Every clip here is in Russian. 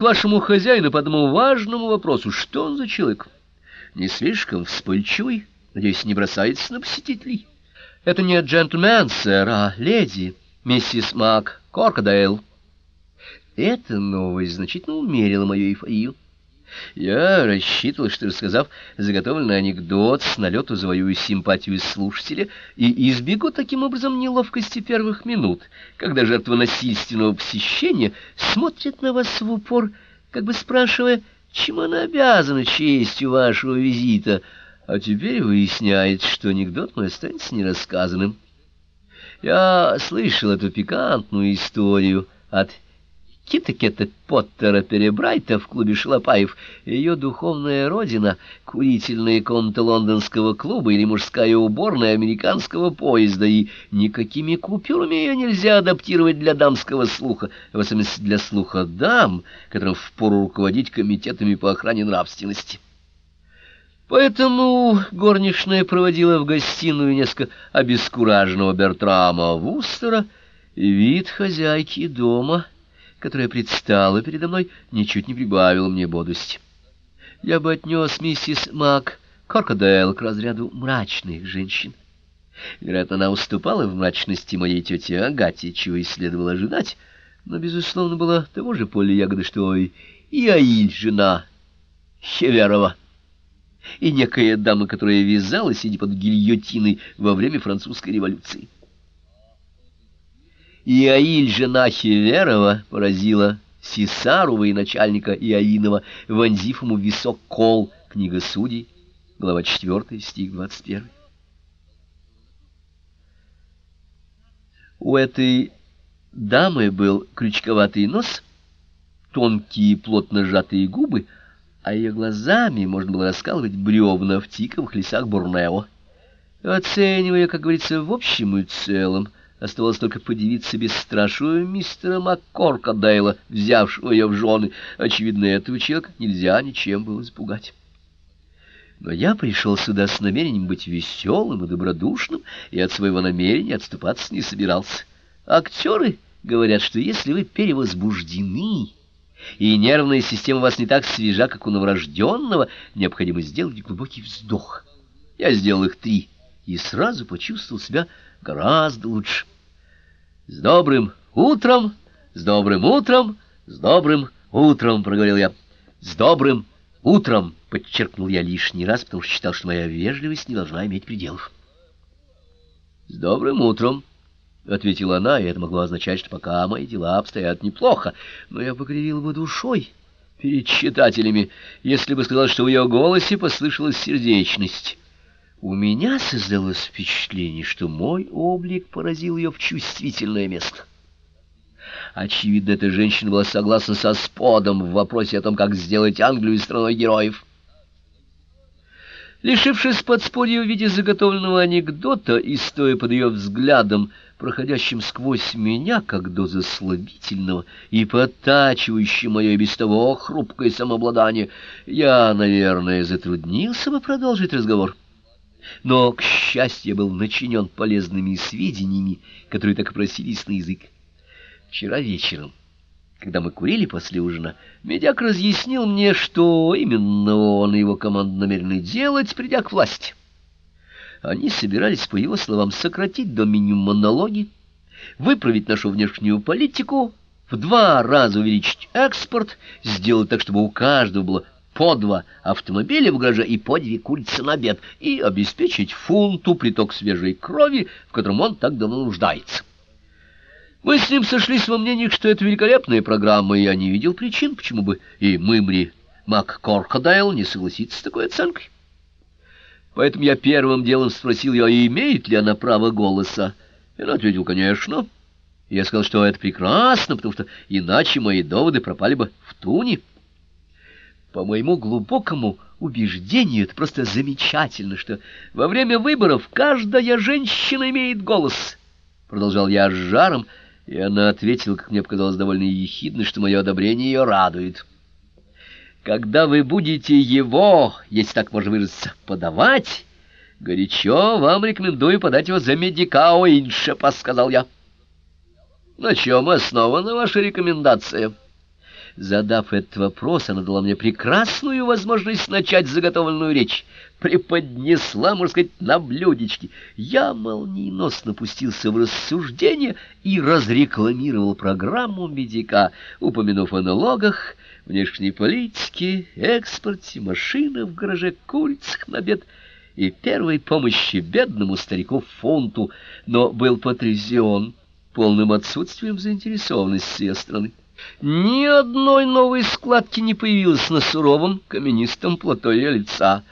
к вашему хозяину по одному важному вопросу. Что он за человек? Не слишком вспыльчивый? Надеюсь, не бросается на посетителей? Это не джентльмен, сэр, а леди, миссис Мак Коркадейл. Эта новость значительно умерила мою эйфорию. Я рассчитывал, что, рассказав заготовленный анекдот, с налету завоюю симпатию слушателя и избегу таким образом неловкости первых минут, когда жертва насильственного посещения смотрит на вас в упор, как бы спрашивая, чем она обязана честью вашего визита, а теперь выясняется, что анекдот мой останется нерассказанным. Я слышал эту пикантную историю от Кита-Кета Поттера Перебрайта в клубе Шалопаев, ее духовная родина, курительная комната лондонского клуба или мужская уборная американского поезда, и никакими купюрами ее нельзя адаптировать для дамского слуха, в особенности для слуха дам, которым впору руководить комитетами по охране нравственности. Поэтому горничная проводила в гостиную несколько обескураженного Бертрама Вустера, вид хозяйки дома — которая предстала передо мной, ничуть не прибавила мне бодрости. Я бы отнес миссис Мак Коркадейл к разряду мрачных женщин. Вероятно, она уступала в мрачности моей тете Агате, чего и следовало ожидать, но, безусловно, была того же поля ягоды, что и Аиль, жена Хеверова, и некая дама, которая вязала, сидя под гильотиной во время французской революции. Иаиль, жена Хеверова, поразила Сисарова и начальника Иаинова, вонзив ему в висок кол, книга судей, глава 4, стих 21. У этой дамы был крючковатый нос, тонкие плотно сжатые губы, а ее глазами можно было раскалывать бревна в тиковых лесах Бурнео. Оценивая, как говорится, в общем и целом, Оставалось только подивиться бесстрашию мистера Маккорка Дейла, взявшего ее в жены. Очевидно, этого человека нельзя ничем было испугать. Но я пришел сюда с намерением быть веселым и добродушным, и от своего намерения отступаться не собирался. Актеры говорят, что если вы перевозбуждены, и нервная система у вас не так свежа, как у новорожденного, необходимо сделать глубокий вздох. Я сделал их три, и сразу почувствовал себя гораздо лучше. «С добрым утром! С добрым утром! С добрым утром!» — проговорил я. «С добрым утром!» — подчеркнул я лишний раз, потому что считал, что моя вежливость не должна иметь пределов. «С добрым утром!» — ответила она, и это могло означать, что пока мои дела обстоят неплохо, но я покривил бы душой перед читателями, если бы сказал, что в ее голосе послышалась сердечность. У меня создалось впечатление, что мой облик поразил ее в чувствительное место. Очевидно, эта женщина была согласна со Сподом в вопросе о том, как сделать Англию страной героев. Лишившись подспорья в виде заготовленного анекдота и стоя под ее взглядом, проходящим сквозь меня, как доза слабительного и подтачивающим мое без того хрупкое самообладание, я, наверное, затруднился бы продолжить разговор но, к счастью, был начинен полезными сведениями, которые так просились на язык. Вчера вечером, когда мы курили после ужина, медяк разъяснил мне, что именно он и его команда намерены делать, придя к власти. Они собирались, по его словам, сократить до минимума налоги, выправить нашу внешнюю политику, в два раза увеличить экспорт, сделать так, чтобы у каждого было по два автомобиля в гараже и по две курицы на обед, и обеспечить фунту приток свежей крови, в котором он так давно нуждается. Мы с ним сошлись во мнении, что это великолепная программа, и я не видел причин, почему бы и Мымри МакКоркадайл не согласиться с такой оценкой. Поэтому я первым делом спросил ее, имеет ли она право голоса. И она ответила, конечно. я сказал, что это прекрасно, потому что иначе мои доводы пропали бы в туне. По моему глубокому убеждению, это просто замечательно, что во время выборов каждая женщина имеет голос. Продолжал я с жаром, и она ответила, как мне показалось, довольно ехидно, что мое одобрение ее радует. Когда вы будете его, если так можно выразиться, подавать, горячо вам рекомендую подать его за медикао иншепа, сказал я. На чем основана ваша рекомендация? Задав этот вопрос, она дала мне прекрасную возможность начать заготовленную речь. Преподнесла, можно сказать, на блюдечке. Я молниеносно пустился в рассуждение и разрекламировал программу медика, упомянув о налогах, внешней политике, экспорте, машинах в гараже, курицах на обед и первой помощи бедному старику фунту, но был потрясен полным отсутствием заинтересованности с ее стороны. Ни одной новой складки не появилось на суровом каменистом плато ее лица.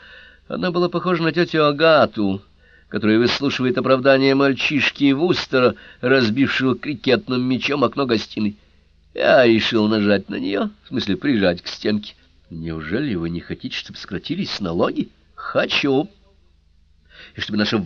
Она была похожа на тетю Агату, которая выслушивает оправдание мальчишки Вустера, разбившего крикетным мячом окно гостиной. Я решил нажать на нее, в смысле прижать к стенке. Неужели вы не хотите, чтобы сократились налоги? Хочу. И чтобы наша